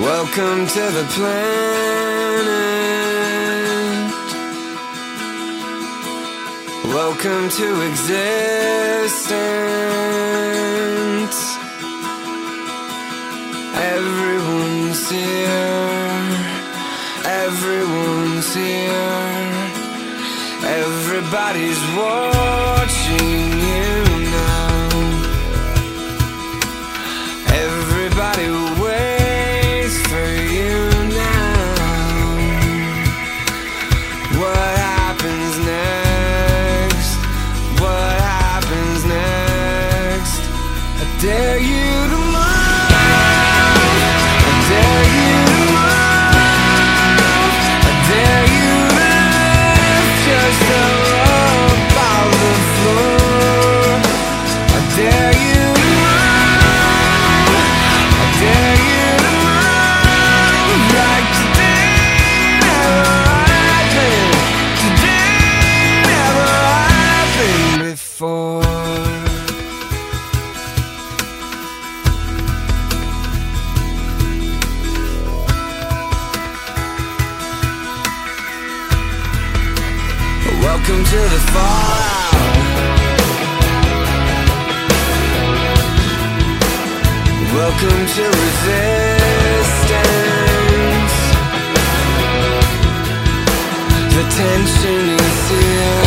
Welcome to the planet. Welcome to existence. Everyone's here. Everyone's here. Everybody's watching. you to Welcome to the fallout. Welcome to resistance. The tension is here.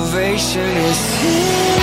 salvation is here.